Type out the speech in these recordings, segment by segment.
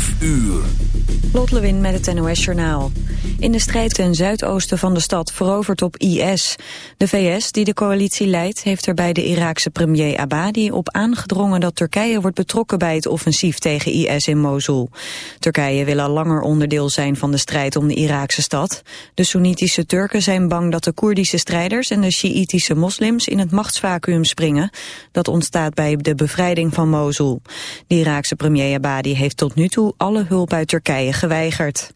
5 uur. Lot met het NOS Journaal. In de strijd ten zuidoosten van de stad veroverd op IS. De VS, die de coalitie leidt, heeft er bij de Iraakse premier Abadi op aangedrongen dat Turkije wordt betrokken bij het offensief tegen IS in Mosul. Turkije wil al langer onderdeel zijn van de strijd om de Iraakse stad. De Soenitische Turken zijn bang dat de Koerdische strijders en de Sjiïtische moslims in het machtsvacuum springen. Dat ontstaat bij de bevrijding van Mosul. De Iraakse premier Abadi heeft tot nu toe alle hulp uit Turkije geweigerd.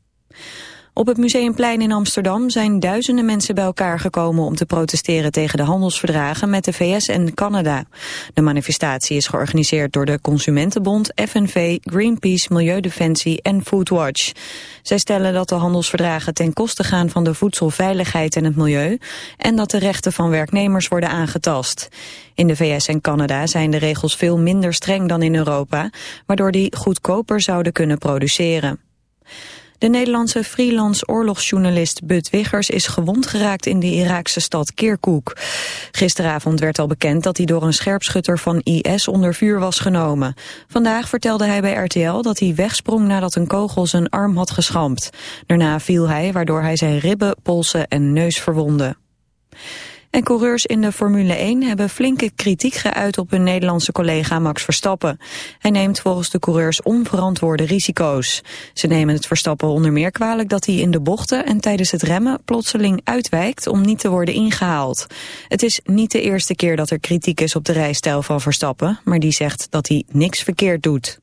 Op het Museumplein in Amsterdam zijn duizenden mensen bij elkaar gekomen om te protesteren tegen de handelsverdragen met de VS en Canada. De manifestatie is georganiseerd door de Consumentenbond, FNV, Greenpeace, Milieudefensie en Foodwatch. Zij stellen dat de handelsverdragen ten koste gaan van de voedselveiligheid en het milieu en dat de rechten van werknemers worden aangetast. In de VS en Canada zijn de regels veel minder streng dan in Europa, waardoor die goedkoper zouden kunnen produceren. De Nederlandse freelance oorlogsjournalist Bud Wiggers is gewond geraakt in de Iraakse stad Kirkuk. Gisteravond werd al bekend dat hij door een scherpschutter van IS onder vuur was genomen. Vandaag vertelde hij bij RTL dat hij wegsprong nadat een kogel zijn arm had geschampt. Daarna viel hij waardoor hij zijn ribben, polsen en neus verwondde. En coureurs in de Formule 1 hebben flinke kritiek geuit op hun Nederlandse collega Max Verstappen. Hij neemt volgens de coureurs onverantwoorde risico's. Ze nemen het Verstappen onder meer kwalijk dat hij in de bochten en tijdens het remmen plotseling uitwijkt om niet te worden ingehaald. Het is niet de eerste keer dat er kritiek is op de rijstijl van Verstappen, maar die zegt dat hij niks verkeerd doet.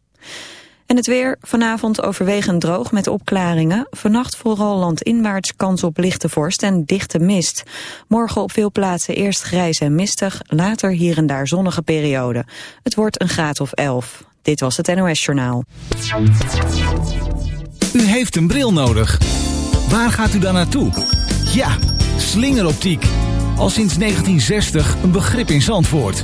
En het weer, vanavond overwegend droog met opklaringen. Vannacht vooral landinwaarts kans op lichte vorst en dichte mist. Morgen op veel plaatsen eerst grijs en mistig, later hier en daar zonnige periode. Het wordt een graad of 11. Dit was het NOS Journaal. U heeft een bril nodig. Waar gaat u dan naartoe? Ja, slingeroptiek. Al sinds 1960 een begrip in Zandvoort.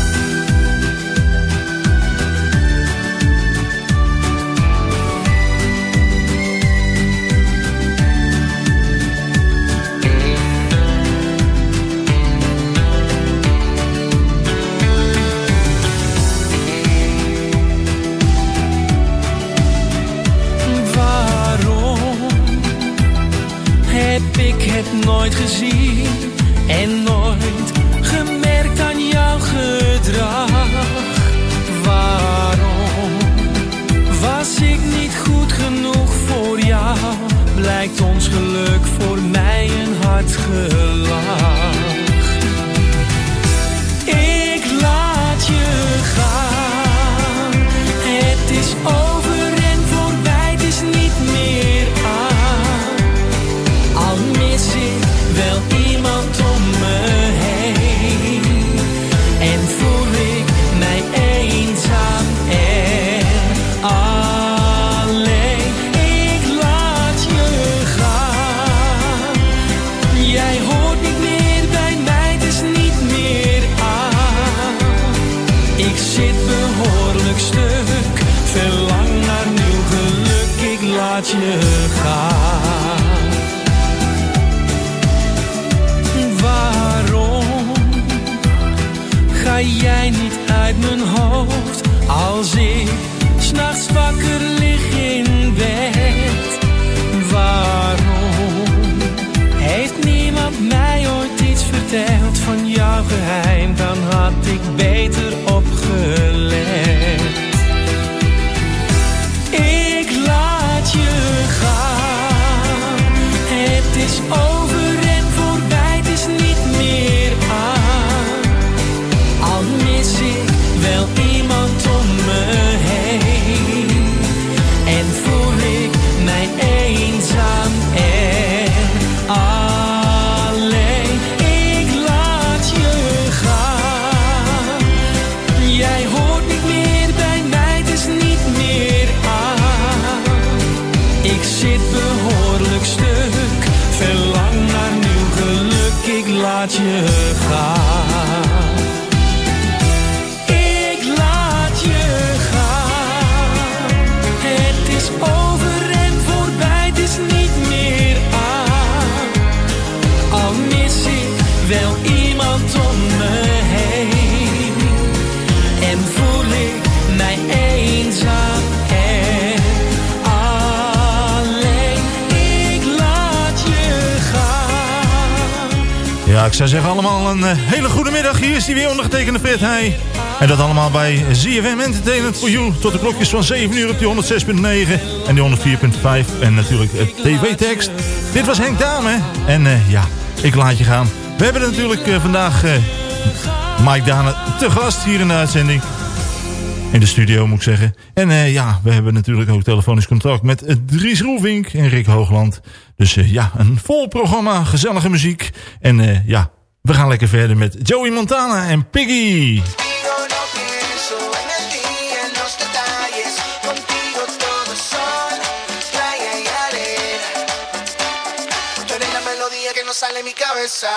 Die weer ondergetekende Fred Heij. En dat allemaal bij ZFM Entertainment for You. Tot de klokjes van 7 uur op die 106.9 en die 104.5. En natuurlijk het tv-tekst. Dit was Henk Dame. En eh, ja, ik laat je gaan. We hebben natuurlijk eh, vandaag eh, Mike Dane te gast hier in de uitzending. In de studio moet ik zeggen. En ja, we hebben natuurlijk ook telefonisch contact met Dries Roelvink en Rick Hoogland. Dus ja, een vol programma, gezellige muziek. En ja, we gaan lekker verder met Joey Montana en Piggy. Sale mi cabeza.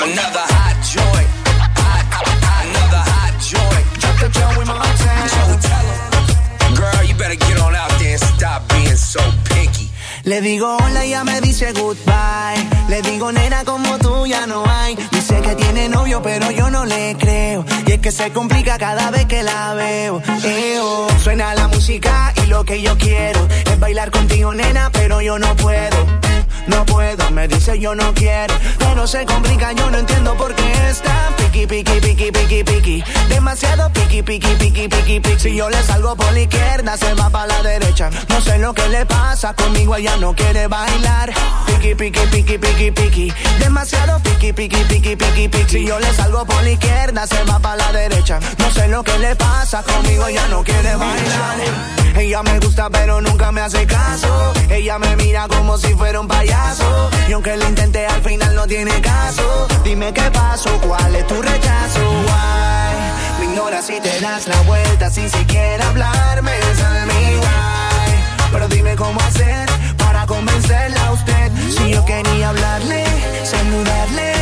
Another hot joint. Hot, hot, hot, another hot joint. Drop the Joey Montana. Joey, tell 'em. Girl, you better get on out there and stop being so picky. Le digo hola y ella me dice goodbye. Le digo nena como tú ya no hay. Dice que tiene novio pero yo no le creo. Y es que se complica cada vez que la veo. Eo. Suena la música y lo que yo quiero es bailar contigo nena pero yo no puedo. No puedo, me dice yo no quiero. Pero se complica, yo no entiendo por qué está piqui, piqui, piqui, piqui, piqui. Demasiado piqui, piqui, piqui, piqui, piqui. Si yo le salgo por la izquierda, se va para la derecha. No sé lo que le pasa, conmigo ella no quiere bailar. Piqui, piqui, piqui, piqui, piqui. Demasiado piqui, piqui, piqui, piqui, piqui. Si yo le salgo por la izquierda, se va para la derecha. No sé lo que le pasa, conmigo ella no quiere bailar. Ella me gusta pero nunca me hace caso. Ella me mira como si fuera un payaso. Y aunque lo intenté al final no tiene caso. Dime qué pasó, cuál es tu rechazo. Why? Me ignoras si te das la vuelta sin siquiera hablarme. Tell me why. Pero dime cómo hacer para convencerla a usted. Si yo quería hablarle, saludarle,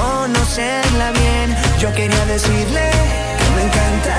conocerla bien. Yo quería decirle que me encanta.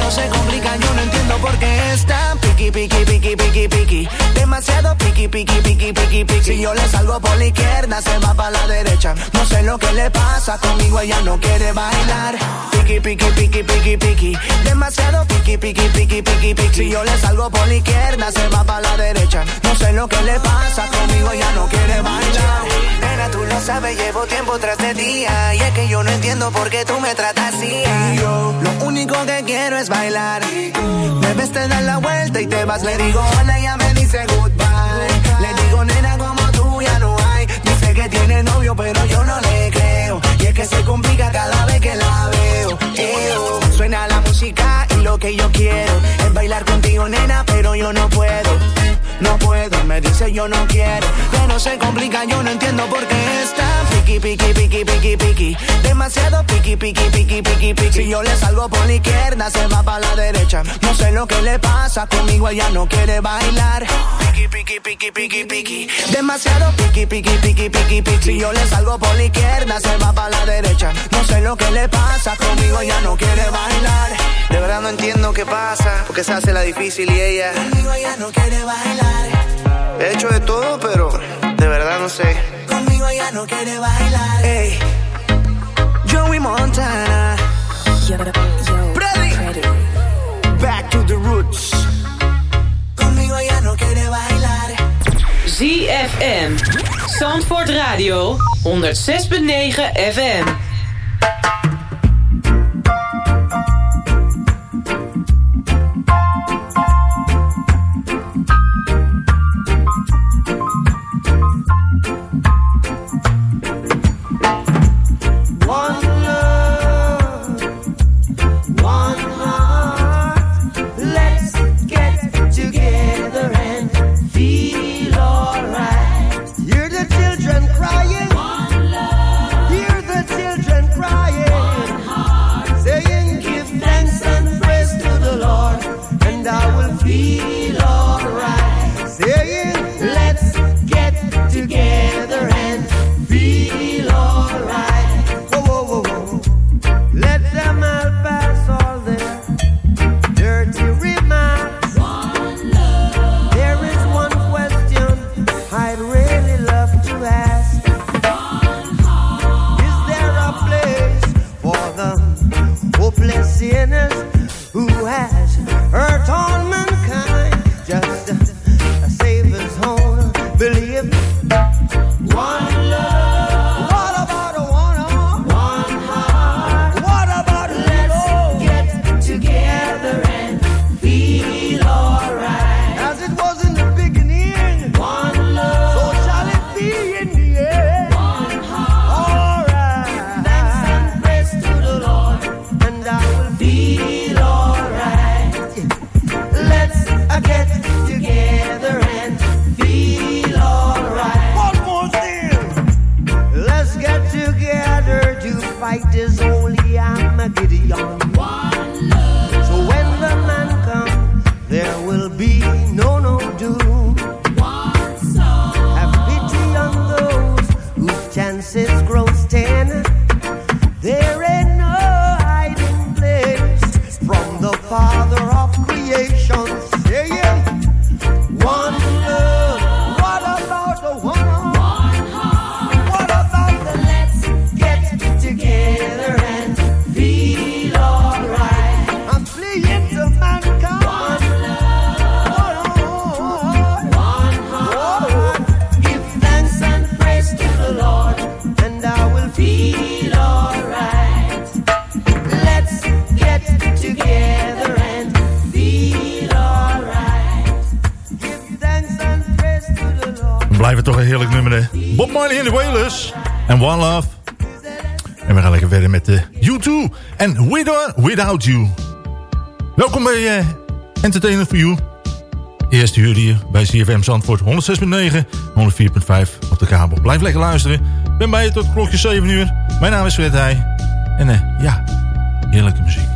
No se complica, yo no entiendo por qué está piqui, piqui, piqui, piqui, piqui. Demasiado piqui, piqui, piqui, piqui, piqui. Si yo le salgo por la izquierda, se va para la derecha. No sé lo que le pasa, conmigo ella no quiere bailar. Piqui, piqui, piqui, piqui, piqui. Demasiado piqui, piqui, piqui, piqui, piqui. Si yo le salgo por la izquierda, se va para la derecha. No sé lo que le pasa, conmigo ella no quiere bailar. Nena, tú lo sabes, llevo tiempo tras de día. Y es que yo no entiendo por qué tú me tratas así. Yo, lo único que quiero es bailar. Me ves, te das la vuelta y te vas. Le digo hola, ella me dice goodbye. Le digo, nena, como tú ya no hay. Dice que tiene novio, pero yo no le creo. Y es que se complica cada vez que la veo. Eo. Suena la música y lo que yo quiero es bailar contigo, nena, pero yo no puedo. No puedo, me dice yo no quiero. Pero se complica, yo no entiendo por qué está piqui, piqui, piqui, piqui, piqui. Demasiado piqui, piqui, piqui, piqui, piqui. Si yo le salgo por la izquierda, se va para la derecha. No sé lo que le pasa, conmigo ella no quiere bailar. Piki, piki, piki, piki, piki. Demasiado piki, piki, piki, piki, piki. Si yo le salgo por la izquierda, se va para la derecha. No sé lo que le pasa, conmigo ella no quiere bailar. De verdad no entiendo qué pasa, porque se hace la difícil y ella. Conmigo ella no quiere bailar. He hecho de todo, pero de verdad no sé. Conmigo ella no quiere bailar. Ey, Joey Montana. Freddy. Back to the roots. Conmigo ella no quiere bailar. ZFM. Zandvoort Radio. 106.9 FM. Nummer? Bob Marley in de Wailers. En One Love. En we gaan lekker verder met de U2. En With or Without You. Welkom bij eh, Entertainment for You. Eerste uur hier bij CFM Zandvoort 106.9, 104.5 op de kabel. Blijf lekker luisteren. Ben bij je tot klokje 7 uur. Mijn naam is Fred. En eh, ja, heerlijke muziek.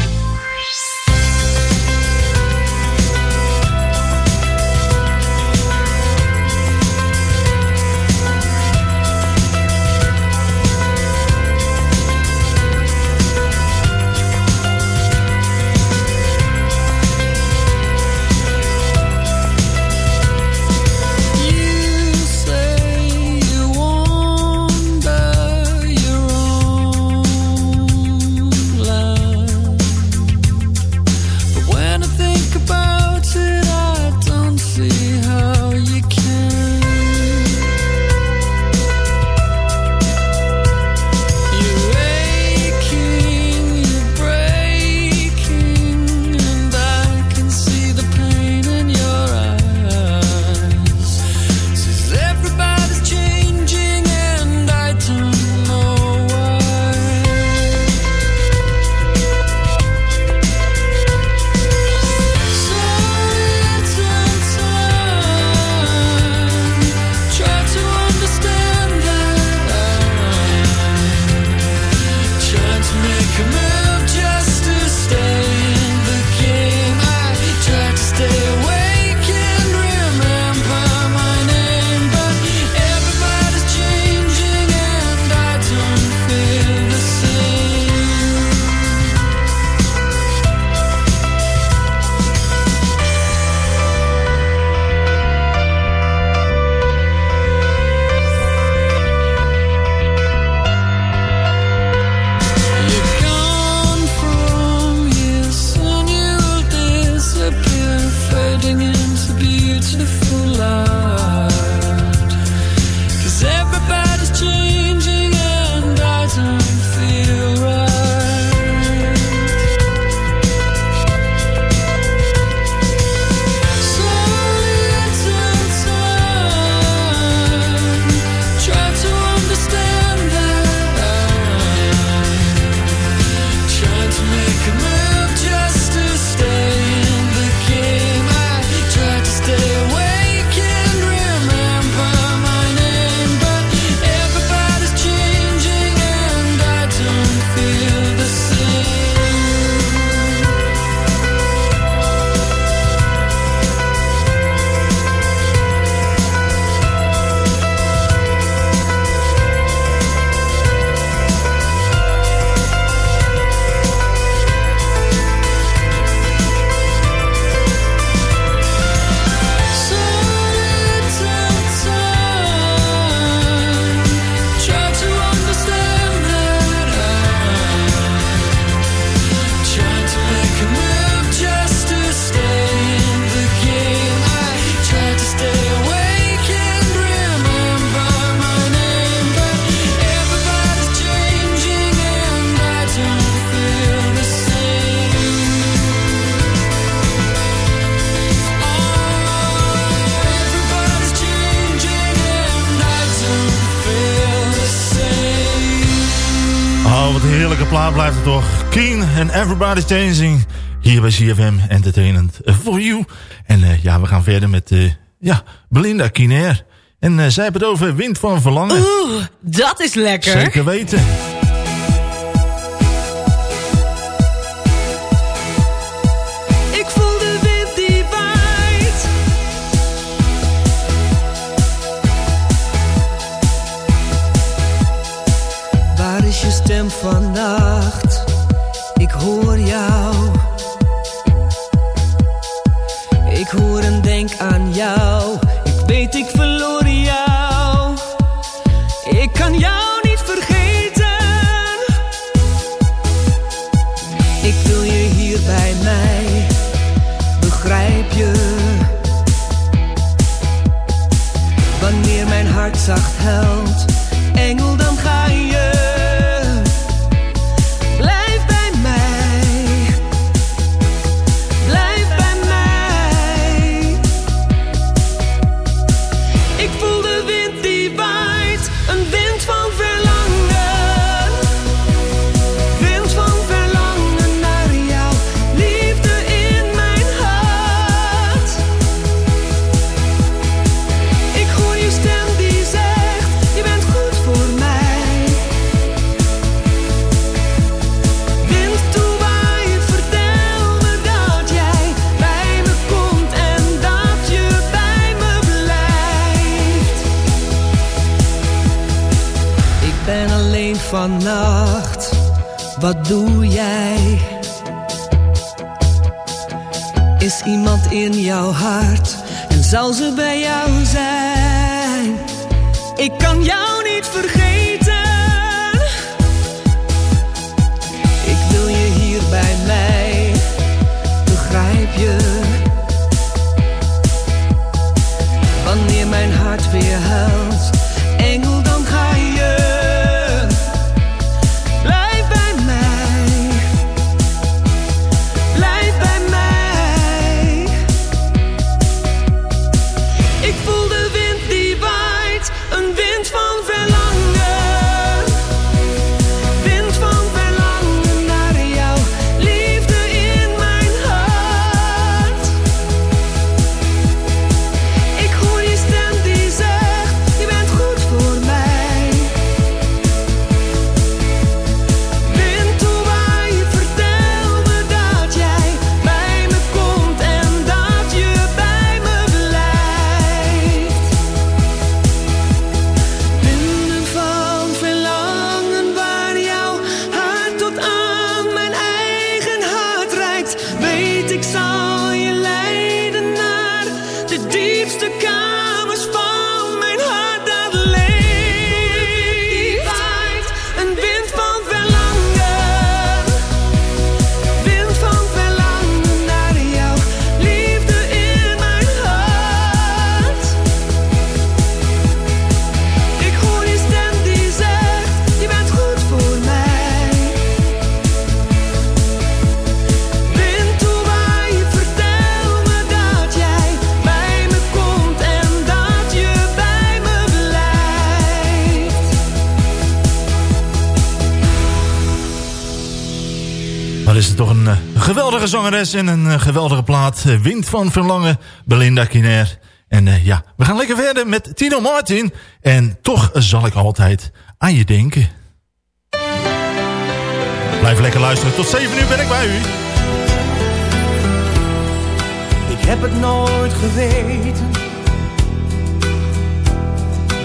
en Everybody's changing hier bij CFM Entertainment for You. En eh, ja, we gaan verder met eh, ja, Belinda Kinair. En eh, zij hebben het over Wind van Verlangen. Oeh, dat is lekker. Zeker weten. Wanneer mijn hart zacht huilt, engel dan ga je. Wat doe jij? Is iemand in jouw hart en zal ze bij jou zijn? Ik kan jou zangeres en een eh, geweldige plaat. Eh, Wind van Verlangen, Belinda Kiner. En eh, ja, we gaan lekker verder met Tino Martin. En toch zal ik altijd aan je denken. Blijf lekker luisteren. Tot 7 uur ben ik bij u. Ik heb het nooit geweten,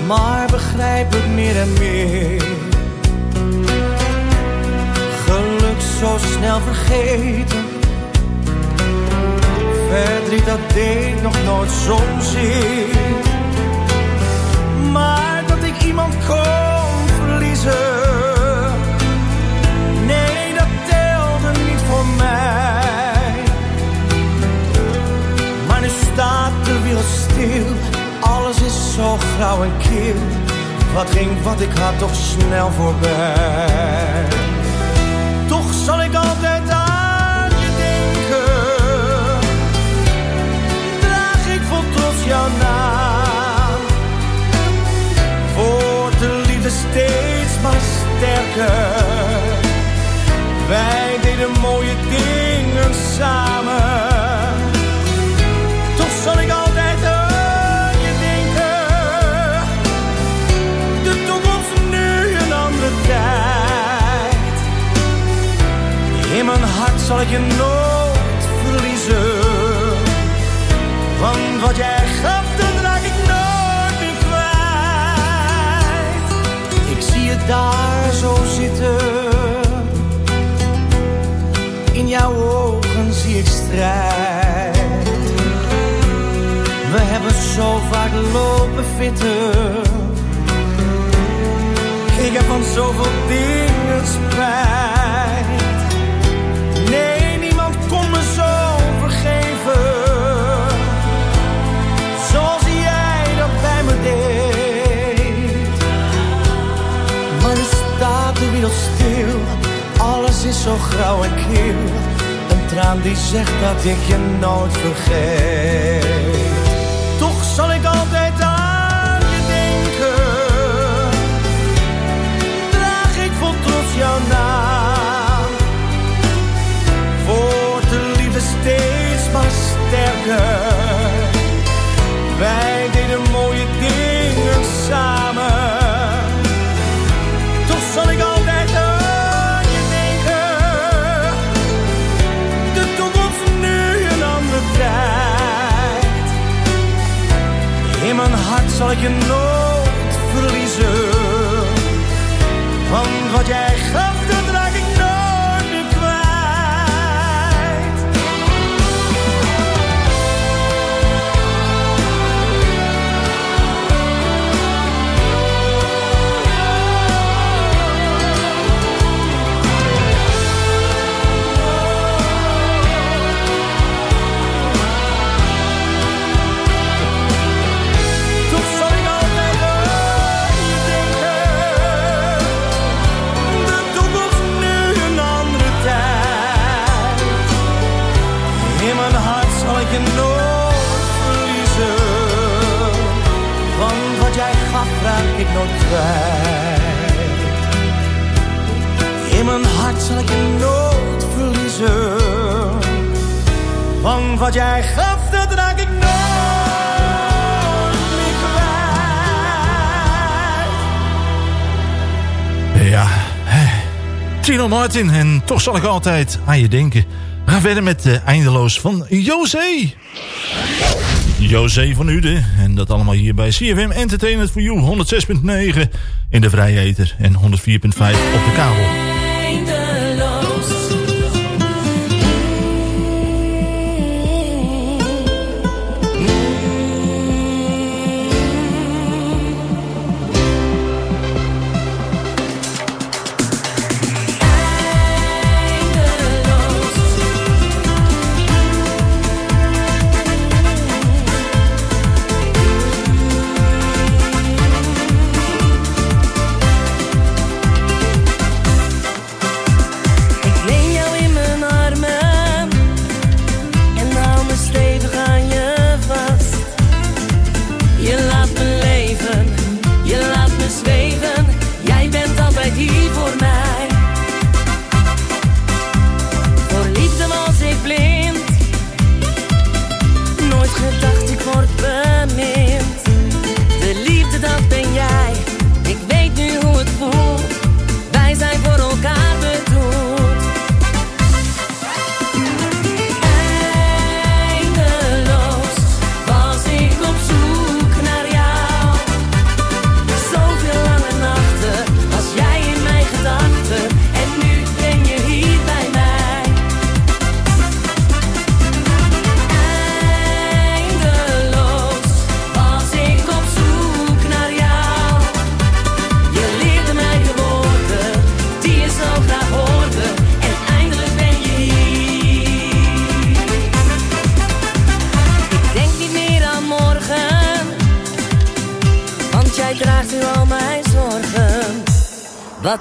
maar begrijp het meer en meer. Geluk zo snel vergeten, verdriet dat deed nog nooit zo'n zeer. Maar dat ik iemand kon verliezen, nee dat telde niet voor mij. Maar nu staat de wereld stil, alles is zo grauw en kil. Wat ging wat ik had toch snel voorbij. Toch zal ik altijd Wordt de liefde steeds maar sterker. Wij deden mooie dingen samen. Toch zal ik altijd aan je denken. De toekomst nu een andere tijd. In mijn hart zal ik je nooit verliezen. Want wat jij daar zo zitten. In jouw ogen zie ik strijd. We hebben zo vaak lopen fitten. Ik heb van zoveel dingen spijt. Stil. Alles is zo grauw en kil. Een traan die zegt dat ik je nooit vergeet. Toch zal ik altijd aan je denken. Draag ik vol trots jouw naam. Wordt de liefde steeds maar sterker. Wij deden mooie dingen samen. zal ik je nooit verliezen. Van wat jij gaf In mijn hart zal ik je nooit verliezen. Want wat jij gaf, dat raak ik nooit kwijt. Ja, Tino Martin en toch zal ik altijd aan je denken. We gaan verder met de Eindeloos van José. José van Uden dat allemaal hier bij CFM Entertainment for You 106.9 in de vrijeter en 104.5 op de kabel.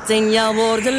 in jouw woorden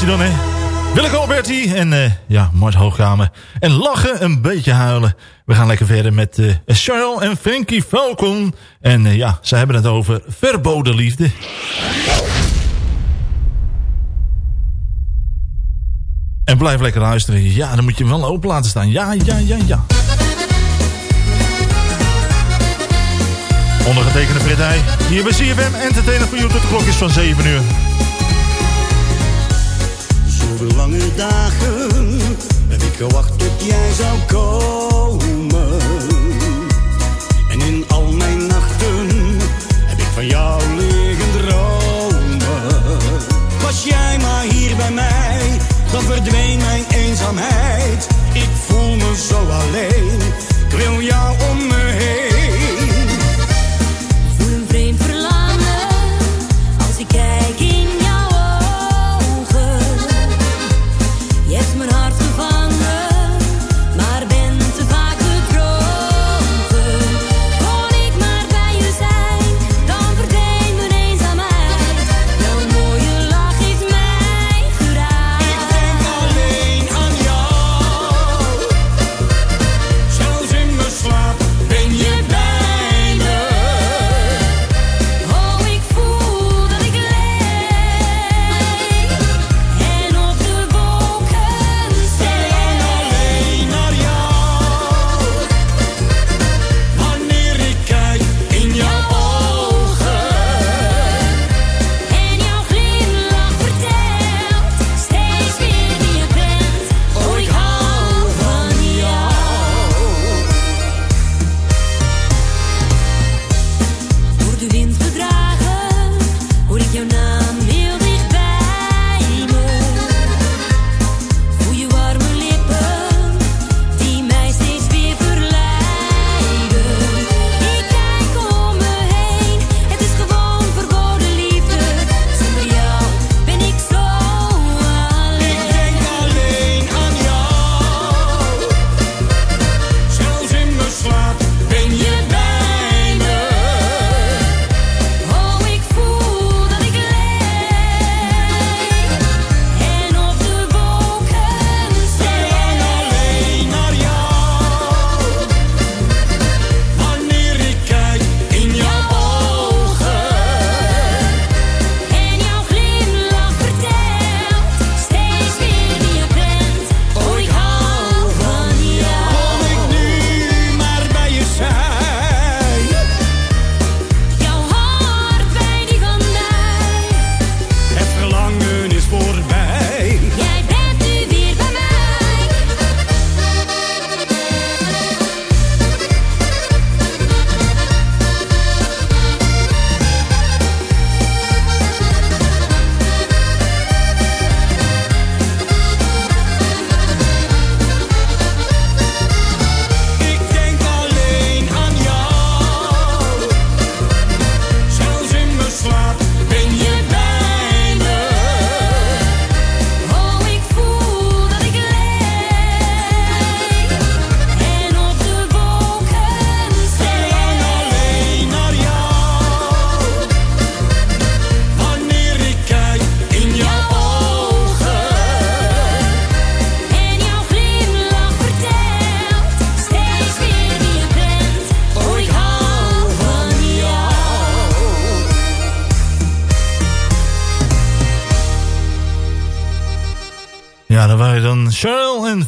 was hij dan, hè. Willeke Alberti en eh, ja, Mart Hoogkamer. En lachen, een beetje huilen. We gaan lekker verder met eh Cheryl en Frankie Falcon. En eh, ja, ze hebben het over verboden liefde. En blijf lekker luisteren. Ja, dan moet je hem wel open laten staan. Ja, ja, ja, ja. Ondergetekende Heij. Hier bij CFM Entertainer voor jou tot de klok is van 7 uur. Zoveel lange dagen heb ik gewacht tot jij zou komen. En in al mijn nachten heb ik van jou liggen dromen. Was jij maar hier bij mij, dan verdween mijn eenzaamheid. Ik voel me zo alleen, ik wil jou om me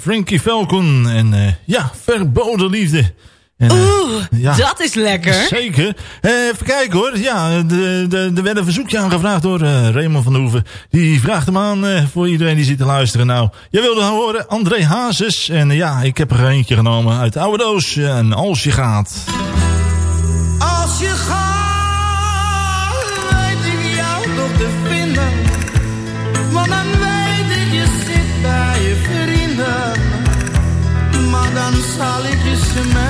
Frankie Falcon. En eh, ja, verboden liefde. En, eh, Oeh, ja, dat is lekker. Zeker. Uh, even kijken hoor. Ja, er de, de, werd een verzoekje aangevraagd door uh, Raymond van de Hoeven. Die vraagt hem aan voor iedereen die zit te luisteren. Nou, jij wilde gaan horen André Hazes. En ja, ik heb er eentje genomen uit de oude doos. en als je gaat. Als je gaat. to my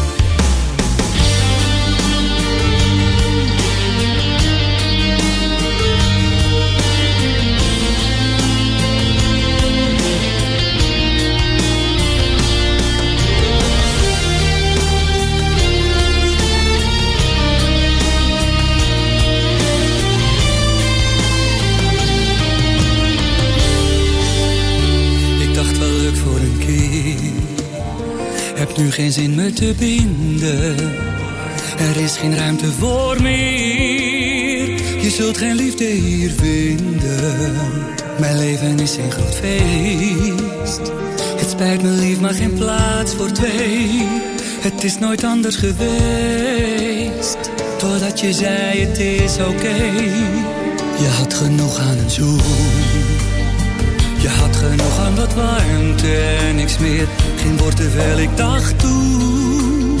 Nu geen zin me te binden. Er is geen ruimte voor meer. Je zult geen liefde hier vinden. Mijn leven is een groot feest. Het spijt me lief, maar geen plaats voor twee. Het is nooit anders geweest. Totdat je zei het is oké. Je had genoeg aan een zoen. Je had genoeg aan wat warmte en niks meer. Geen woord terwijl ik dacht toe.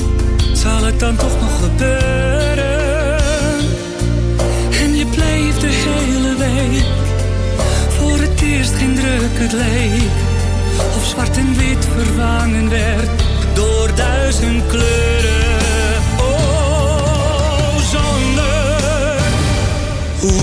Zal het dan toch nog gebeuren? En je bleef de hele week. Voor het eerst geen druk het leek. Of zwart en wit vervangen werd door duizend kleuren. Oh, zonder. Hoe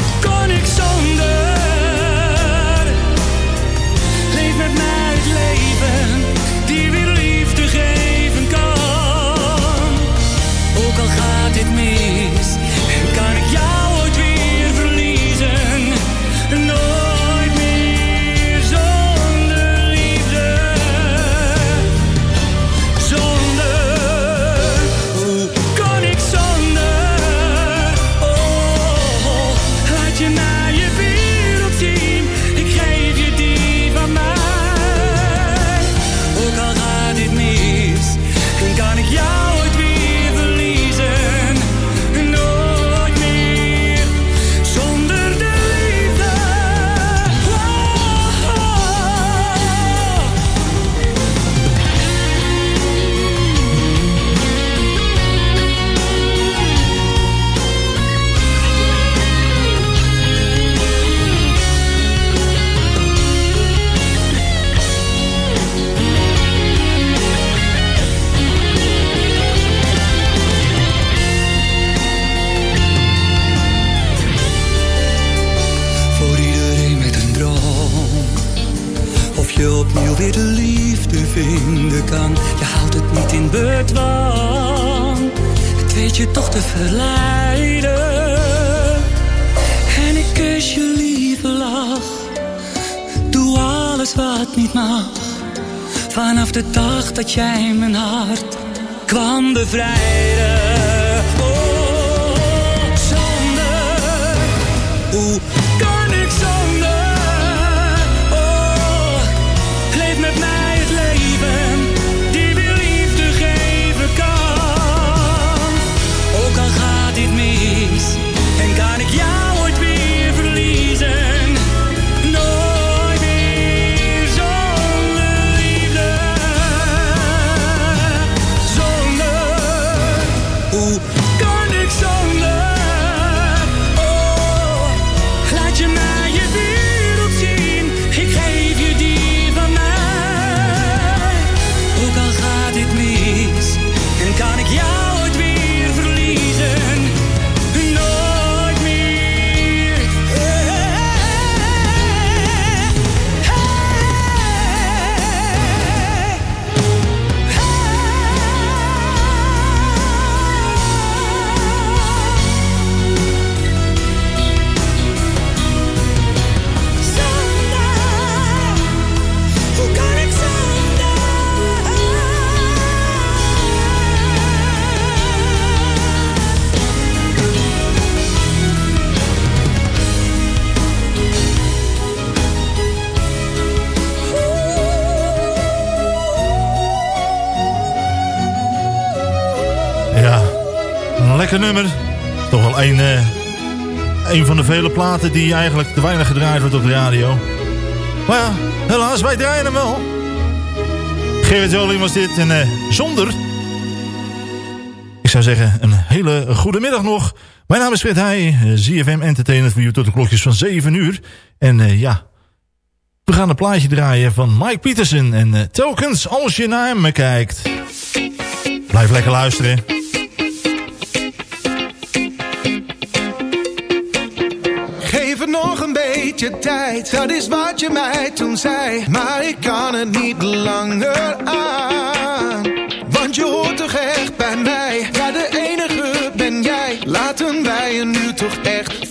nummer. Toch wel een, eh, een van de vele platen die eigenlijk te weinig gedraaid wordt op de radio. Maar ja, helaas, wij draaien hem wel. Gerrit Joling was dit en eh, zonder... Ik zou zeggen, een hele goede middag nog. Mijn naam is Fred Heij, eh, ZFM Entertainment voor u tot de klokjes van 7 uur. En ja, we gaan een plaatje draaien van Mike Peterson. En telkens als je naar hem kijkt. Blijf lekker luisteren. Beetje tijd, dat is wat je mij toen zei. Maar ik kan het niet langer aan. Want je hoort toch echt bij mij. Ja, de enige ben jij. Laten wij er nu toch echt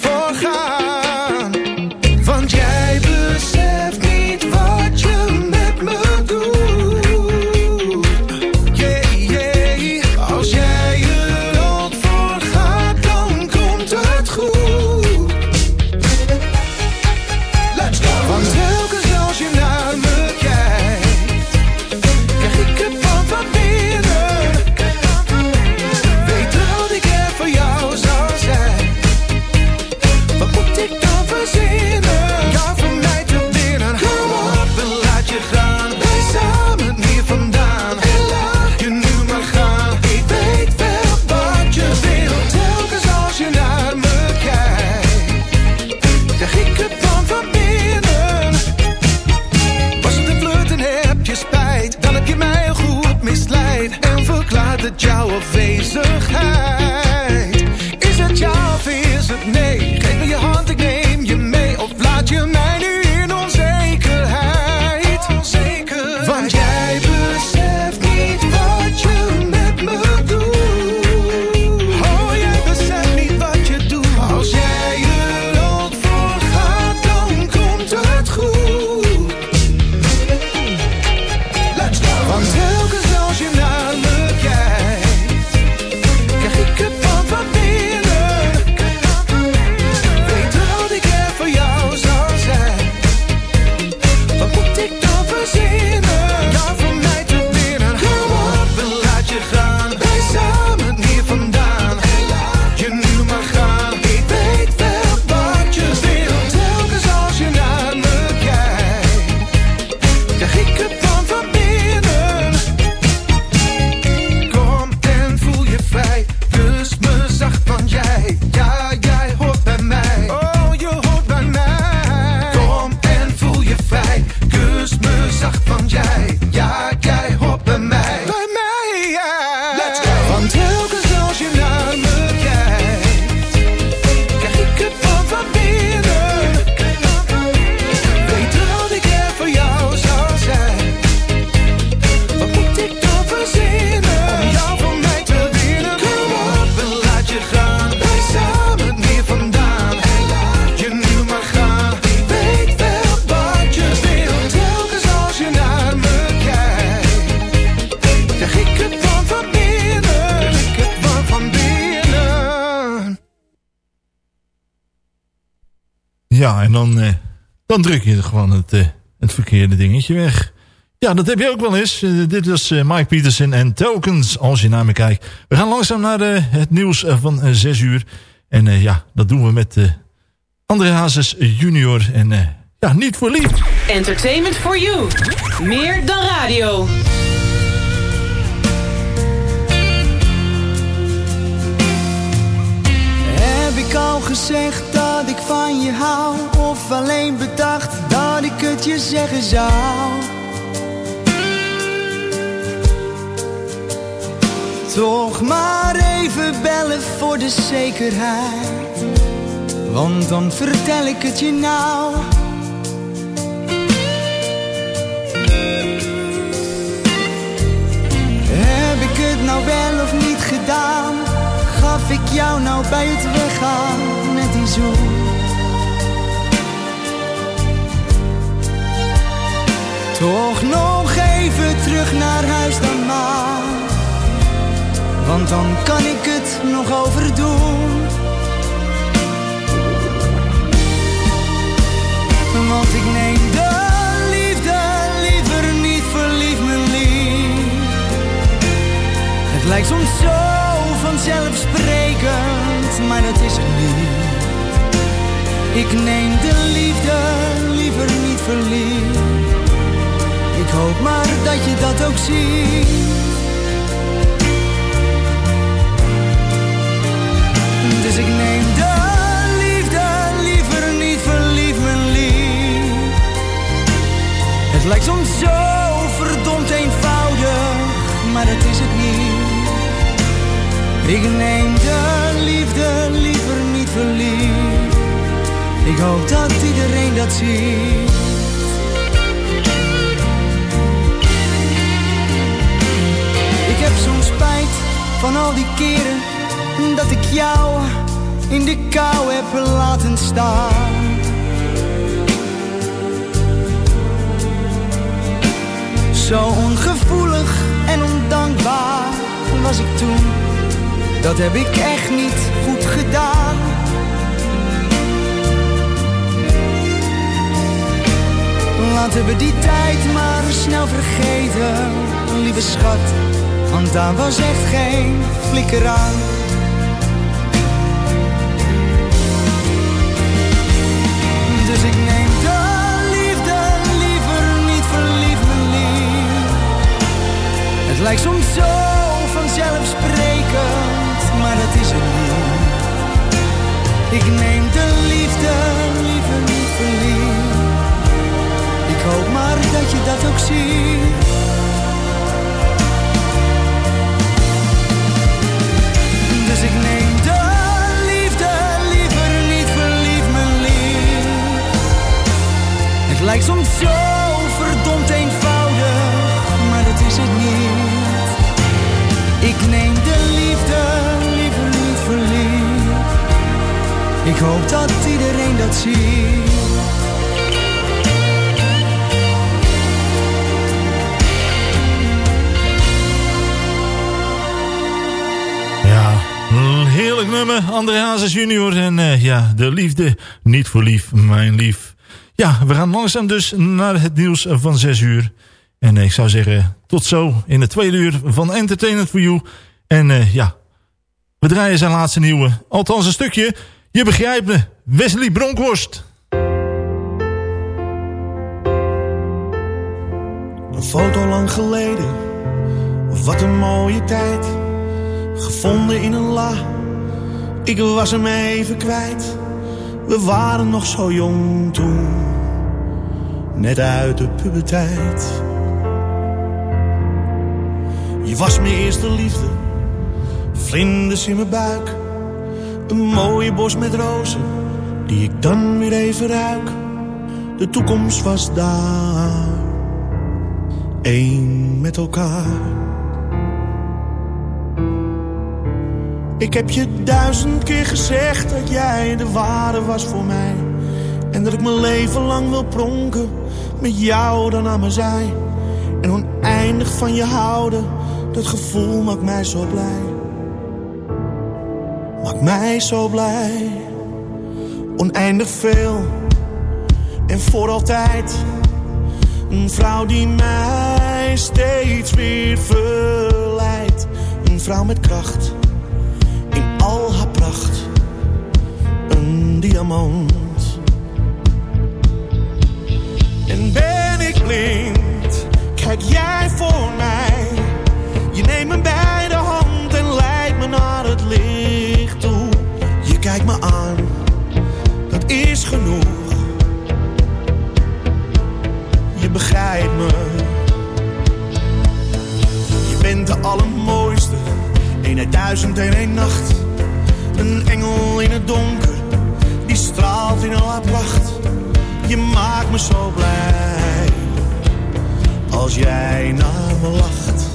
dan druk je gewoon het, eh, het verkeerde dingetje weg. Ja, dat heb je ook wel eens. Eh, dit was eh, Mike Peterson en Tokens, als je naar me kijkt. We gaan langzaam naar het nieuws van eh, 6 uur. En ja, dat doen we met André Hazes junior. En ja, niet voor lief. Entertainment for you. Meer dan radio. Ik al gezegd dat ik van je hou? Of alleen bedacht dat ik het je zeggen zou? Toch maar even bellen voor de zekerheid. Want dan vertel ik het je nou. Heb ik het nou wel of niet gedaan? Jou nou bij het weggaan met die zoen? Toch nog even terug naar huis dan maar. Want dan kan ik het nog overdoen. Want ik neem de liefde liever niet verliefd, mijn lief. Het lijkt soms zo vanzelfsprekend, het. Ik neem de liefde liever niet verliefd. Ik hoop maar dat je dat ook ziet. Dus ik neem de liefde liever niet verliefd, mijn lief. Het lijkt soms zo verdomd eenvoudig, maar dat is het niet. Ik neem de Ik hoop dat iedereen dat ziet. Ik heb soms spijt van al die keren dat ik jou in de kou heb laten staan. Zo ongevoelig en ondankbaar was ik toen. Dat heb ik echt niet goed gedaan. Laten we die tijd maar snel vergeten, lieve schat. Want daar was echt geen flikker aan. Dus ik neem de liefde liever niet verliefd, mijn lief. Het lijkt soms zo vanzelfsprekend, maar dat is het niet. Ik dat je dat ook ziet. Dus ik neem de liefde liever niet verlief, mijn lief. Het lijkt soms zo verdomd eenvoudig, maar dat is het niet. Ik neem de liefde liever niet verliefd. Ik hoop dat iedereen dat ziet. Heerlijk nummer. André Hazes junior. En eh, ja, de liefde. Niet voor lief, mijn lief. Ja, we gaan langzaam dus naar het nieuws van 6 uur. En ik zou zeggen, tot zo in de tweede uur van Entertainment for You. En eh, ja, we draaien zijn laatste nieuwe. Althans een stukje. Je begrijpt me. Wesley Bronkhorst. Een foto lang geleden, wat een mooie tijd. Gevonden in een la, ik was hem even kwijt. We waren nog zo jong toen, net uit de puberteit. Je was mijn eerste liefde, vlinders in mijn buik. Een mooie bos met rozen, die ik dan weer even ruik. De toekomst was daar één met elkaar. Ik heb je duizend keer gezegd dat jij de ware was voor mij. En dat ik mijn leven lang wil pronken met jou dan aan mijn zij. En oneindig van je houden, dat gevoel maakt mij zo blij. Maakt mij zo blij. Oneindig veel en voor altijd. Een vrouw die mij steeds weer verleidt. Een vrouw met kracht, En ben ik blind, kijk jij voor mij. Je neemt me bij de hand en leidt me naar het licht toe. Je kijkt me aan, dat is genoeg je begrijpt me. Je bent de allermooiste, een uit duizend en een nacht. Een engel in het donker, straalt in al haar pracht. Je maakt me zo blij, als jij naar me lacht.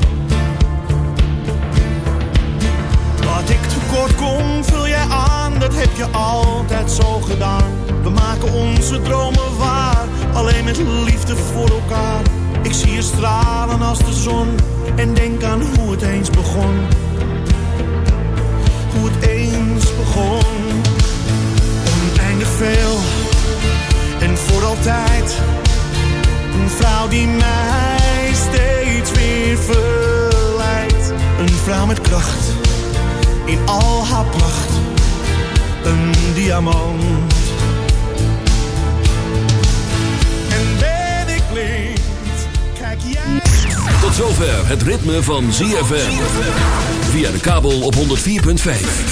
Wat ik tekort kom, vul jij aan, dat heb je altijd zo gedaan. We maken onze dromen waar, alleen met liefde voor elkaar. Ik zie je stralen als de zon en denk aan hoe het eens begon. Hoe het eens begon. Veel en voor altijd. Een vrouw die mij steeds weer verleidt. Een vrouw met kracht in al haar pracht. Een diamant. En ben ik blind, kijk jij... Tot zover het ritme van ZFM. Via de kabel op 104.5.